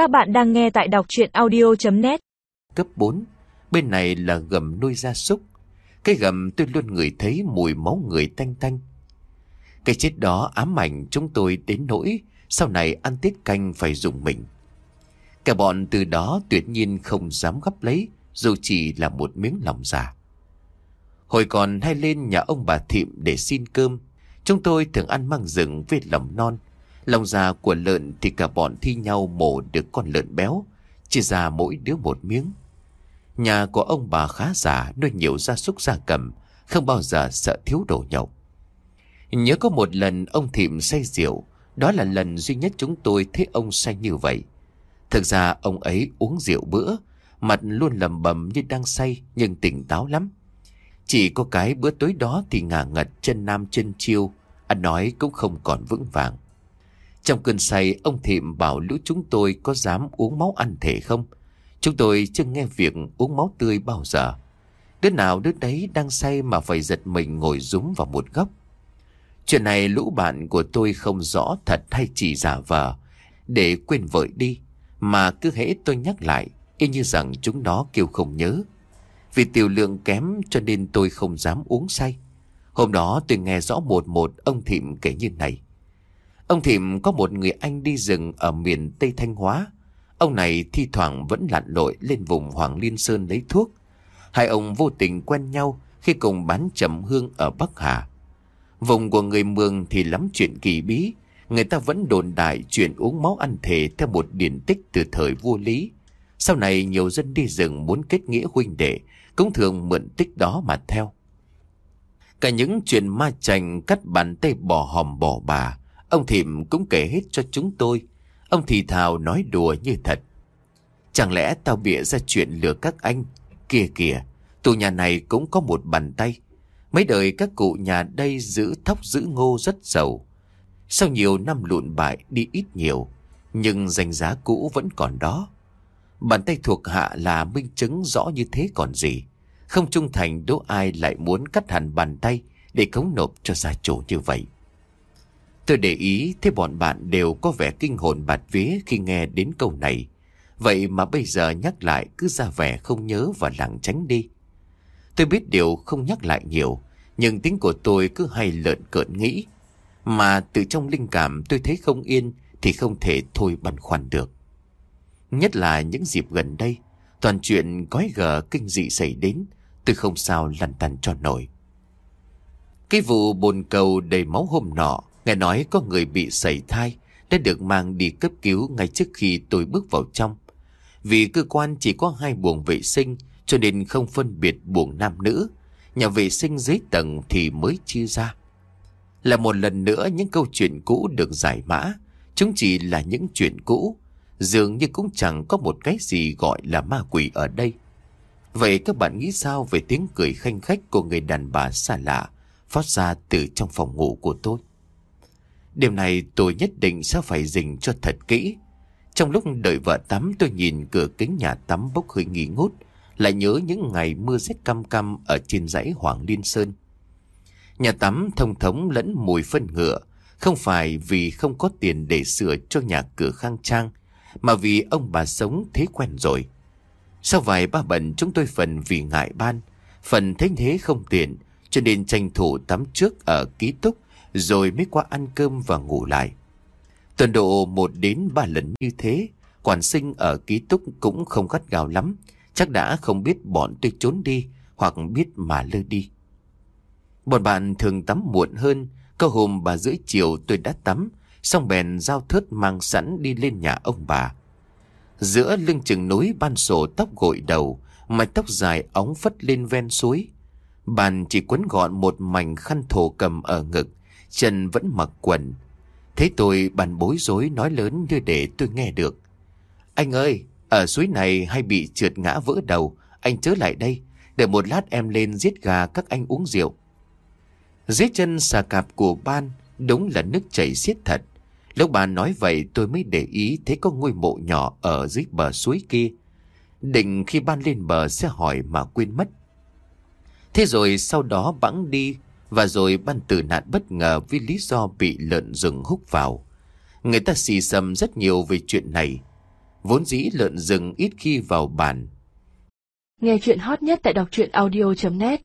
Các bạn đang nghe tại đọc chuyện audio.net Cấp 4 Bên này là gầm nuôi gia súc. Cái gầm tôi luôn ngửi thấy mùi máu người tanh tanh. Cái chết đó ám ảnh chúng tôi đến nỗi Sau này ăn tiết canh phải dùng mình. Cả bọn từ đó tuyệt nhiên không dám gấp lấy, Dù chỉ là một miếng lòng già. Hồi còn hay lên nhà ông bà Thịm để xin cơm, Chúng tôi thường ăn măng rừng với lòng non Lòng già của lợn thì cả bọn thi nhau mổ được con lợn béo Chia ra mỗi đứa một miếng. Nhà của ông bà khá giả nuôi nhiều gia súc gia cầm, Không bao giờ sợ thiếu đồ nhậu. Nhớ có một lần ông Thịm say rượu, Đó là lần duy nhất chúng tôi thấy ông say như vậy. Thực ra ông ấy uống rượu bữa, Mặt luôn lầm bầm như đang say Nhưng tỉnh táo lắm. Chỉ có cái bữa tối đó thì ngả ngật chân nam chân chiêu, Ăn nói cũng không còn vững vàng. Trong cơn say, ông Thịm bảo lũ chúng tôi có dám uống máu ăn thể không? Chúng tôi chưa nghe việc uống máu tươi bao giờ. Đứa nào đứa đấy đang say mà phải giật mình ngồi rúm vào một góc. Chuyện này lũ bạn của tôi không rõ thật hay chỉ giả vờ. Để quên vội đi, Mà cứ hễ tôi nhắc lại, Y như rằng chúng nó kêu không nhớ. Vì tiểu lượng kém cho nên tôi không dám uống say. Hôm đó tôi nghe rõ một một ông Thịm kể như này. Ông thìm có một người anh đi rừng ở miền Tây Thanh Hóa. Ông này thi thoảng vẫn lặn lội lên vùng Hoàng Liên Sơn lấy thuốc. Hai ông vô tình quen nhau khi cùng bán trầm hương ở Bắc Hà. Vùng của người Mường thì lắm chuyện kỳ bí. Người ta vẫn đồn đại chuyện uống máu ăn thể theo một điển tích từ thời vua Lý. Sau này nhiều dân đi rừng muốn kết nghĩa huynh đệ, Cũng thường mượn tích đó mà theo. Cả những chuyện ma chành cắt bàn tay bỏ hòm bỏ bà Ông thìm cũng kể hết cho chúng tôi. Ông thì thào nói đùa như thật. Chẳng lẽ tao bịa ra chuyện lừa các anh? Kìa kìa, Tù nhà này cũng có một bàn tay. Mấy đời các cụ nhà đây giữ thóc giữ ngô rất giàu. Sau nhiều năm lụn bại đi ít nhiều, Nhưng danh giá cũ vẫn còn đó. Bàn tay thuộc hạ là minh chứng rõ như thế còn gì. Không trung thành đố ai lại muốn cắt hẳn bàn tay Để cống nộp cho gia chủ như vậy. Tôi để ý thấy bọn bạn đều có vẻ kinh hồn bạt vía khi nghe đến câu này. Vậy mà bây giờ nhắc lại cứ ra vẻ không nhớ và lảng tránh đi. Tôi biết điều không nhắc lại nhiều, nhưng tính của tôi cứ hay lợn cợn nghĩ. Mà từ trong linh cảm tôi thấy không yên thì không thể thôi băn khoăn được. Nhất là những dịp gần đây, toàn chuyện gói gở kinh dị xảy đến, tôi không sao lăn tăn cho nổi. Cái vụ bồn cầu đầy máu hôm nọ Nghe nói có người bị sẩy thai, đã được mang đi cấp cứu ngay trước khi tôi bước vào trong. Vì cơ quan chỉ có hai buồng vệ sinh, cho nên không phân biệt buồng nam nữ. Nhà vệ sinh dưới tầng thì mới chia ra. Là một lần nữa những câu chuyện cũ được giải mã. Chúng chỉ là những chuyện cũ. Dường như cũng chẳng có một cái gì gọi là ma quỷ ở đây. Vậy các bạn nghĩ sao về tiếng cười khanh khách của người đàn bà xa lạ, phát ra từ trong phòng ngủ của tôi? Đêm này tôi nhất định sẽ phải dình cho thật kỹ. Trong lúc đợi vợ tắm tôi nhìn cửa kính nhà tắm bốc hơi nghi ngút, lại nhớ những ngày mưa rét căm căm ở trên dãy Hoàng Liên Sơn. Nhà tắm thông thống lẫn mùi phân ngựa, không phải vì không có tiền để sửa cho nhà cửa khang trang, mà vì ông bà sống thế quen rồi. Sau vài ba bận chúng tôi phần vì ngại ban, phần thế thế không tiền, cho nên tranh thủ tắm trước ở ký túc rồi mới qua ăn cơm và ngủ lại. Tuần độ một đến ba lần như thế, quản sinh ở ký túc cũng không gắt gào lắm, chắc đã không biết bọn tôi trốn đi hoặc biết mà lơ đi. Bọn bạn thường tắm muộn hơn, có hôm bà rưỡi chiều tôi đã tắm, xong bèn giao thớt mang sẵn đi lên nhà ông bà. Giữa lưng chừng núi ban sổ tóc gội đầu, mái tóc dài óng phất lên ven suối. Bàn chỉ quấn gọn một mảnh khăn thổ cầm ở ngực, chân vẫn mặc quần. thế tôi bàn bối rối nói lớn như để tôi nghe được. Anh ơi, ở suối này hay bị trượt ngã vỡ đầu, anh chớ lại đây, để một lát em lên giết gà các anh uống rượu. Dưới chân xà cạp của ban, đúng là nước chảy xiết thật. Lúc bà nói vậy tôi mới để ý thấy có ngôi mộ nhỏ ở dưới bờ suối kia. Định khi ban lên bờ sẽ hỏi mà quên mất. Thế rồi sau đó bẵng đi và rồi ban tử nạn bất ngờ vì lý do bị lợn rừng hút vào. Người ta xì xầm rất nhiều về chuyện này. Vốn dĩ lợn rừng ít khi vào bản. Nghe chuyện hot nhất tại đọc truyện audio.net